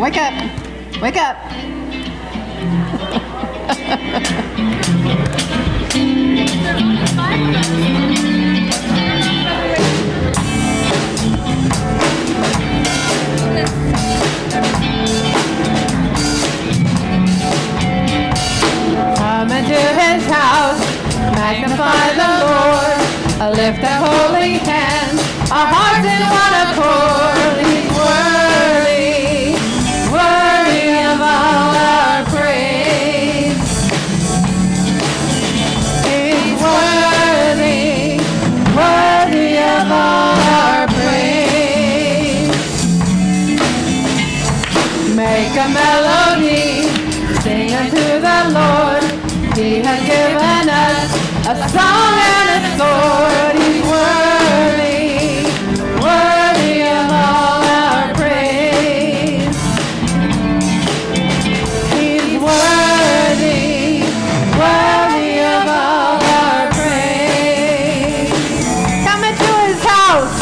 Wake up. Wake up. Come into his house, magnify the Lord, lift up Make a melody, sing unto the Lord. He has given us a song and a sword. He's worthy, worthy of all our praise. He's worthy, worthy of all our praise. Come into his house,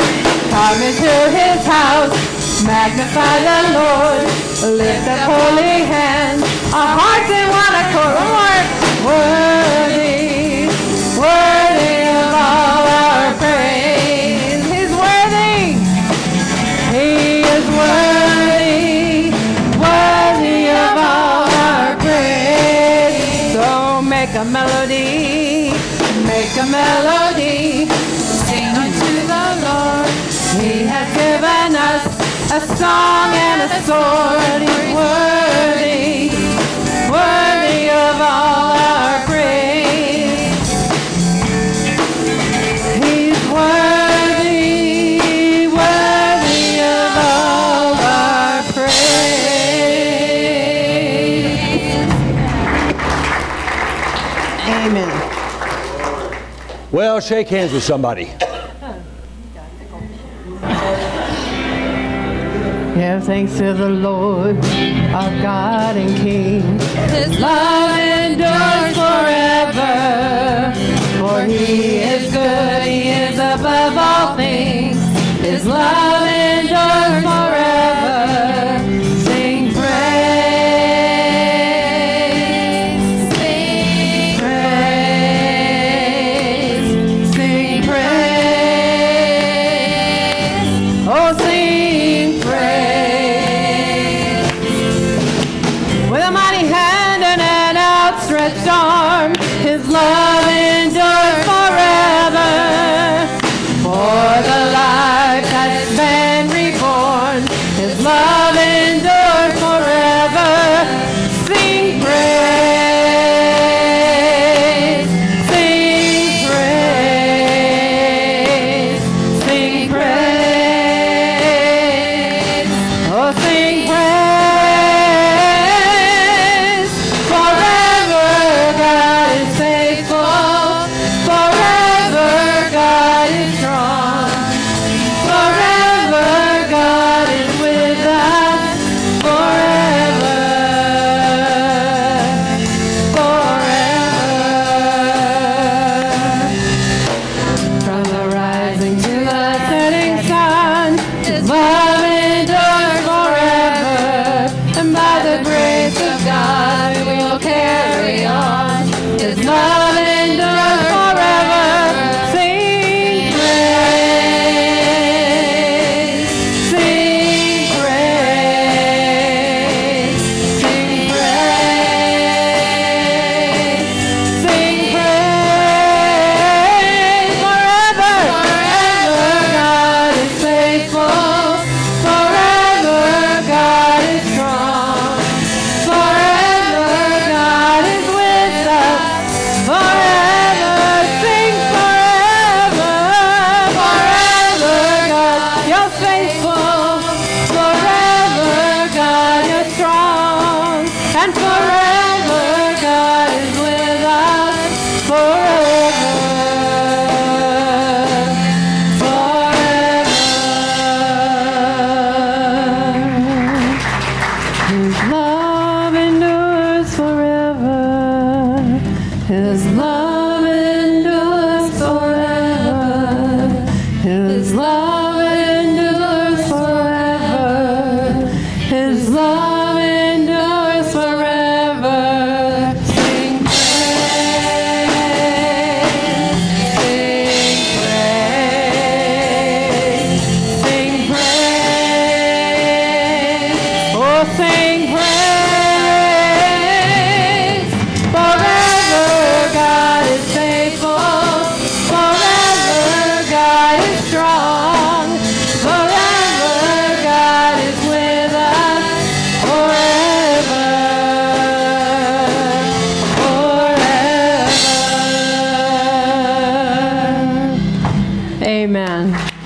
come into his house. Magnify the Lord, lift up holy hands, our hearts in one accord. One more. Worthy, worthy of all our praise. He's worthy. He is worthy, worthy of all our praise. So make a melody, make a melody, sing unto the Lord. He song and a sword. He's worthy, worthy of all our praise. He's worthy, worthy of all our praise. Amen. Well, shake hands with somebody. Give thanks to the Lord, our God and King. His love endures forever. For he is good, he is above all things. His love endures forever. Love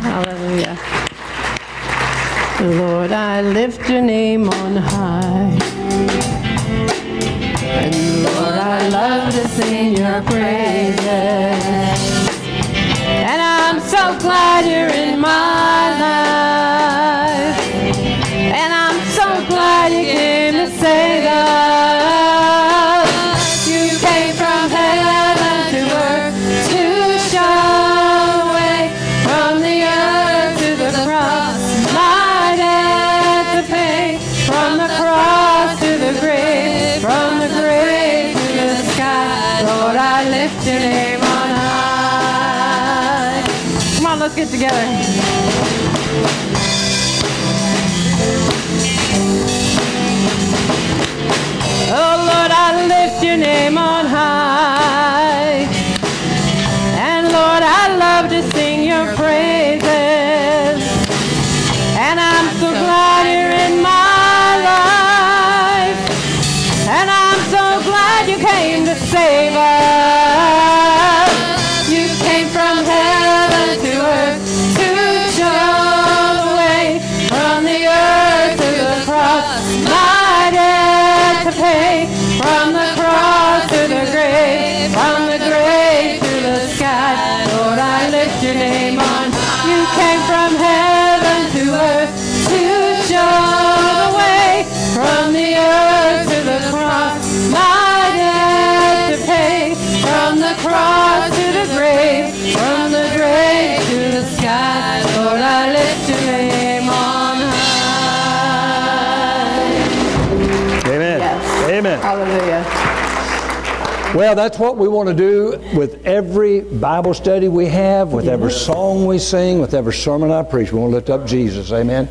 Hallelujah. Lord, I lift your name on high. And Lord, I love to sing your praises. And I'm so glad you're in my life. on, let's get together. Oh Lord, I lift your name on high. And Lord, I love to sing your praise. Well, that's what we want to do with every Bible study we have, with every song we sing, with every sermon I preach. We want to lift up Jesus. Amen.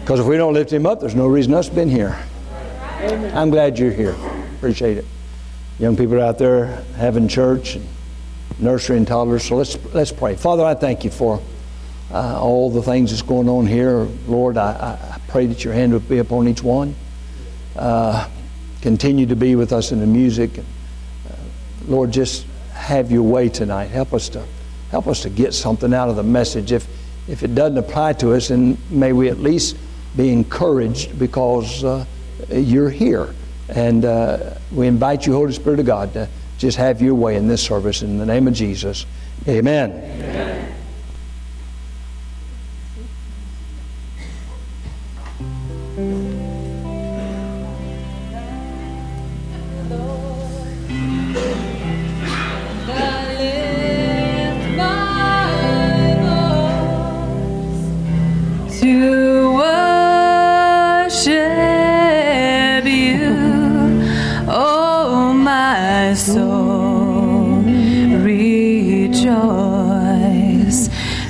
Because if we don't lift him up, there's no reason us being here. Amen. I'm glad you're here. Appreciate it. Young people out there having church, and nursery and toddlers. So let's let's pray. Father, I thank you for uh, all the things that's going on here. Lord, I, I, pray that your hand would be upon each one. Uh, continue to be with us in the music. Lord, just have your way tonight. Help us to help us to get something out of the message. If if it doesn't apply to us, and may we at least be encouraged because uh, you're here. And uh, we invite you, Holy Spirit of God, to just have your way in this service. In the name of Jesus, amen. amen.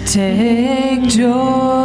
Take joy.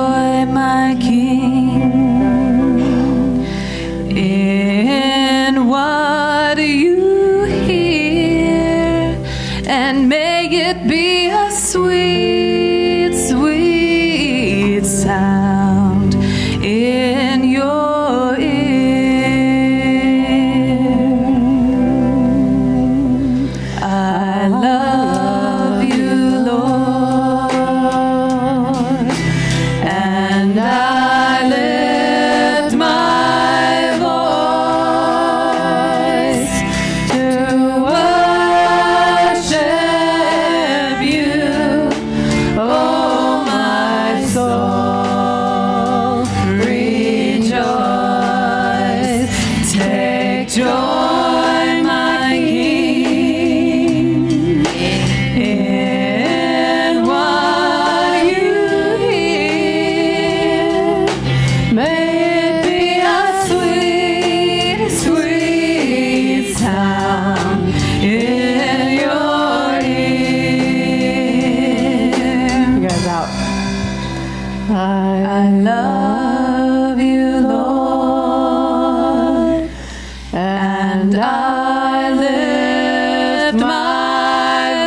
And I lift my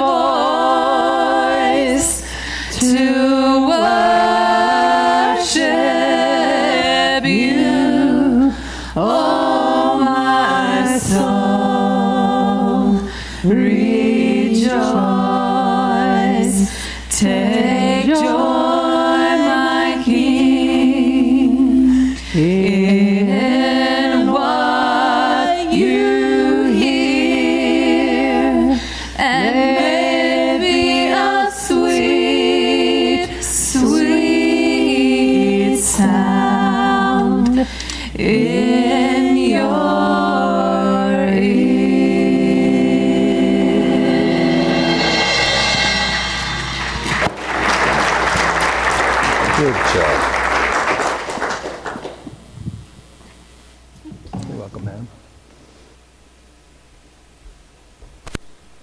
voice to worship you, oh my soul. Rejoice, take joy, my King. In your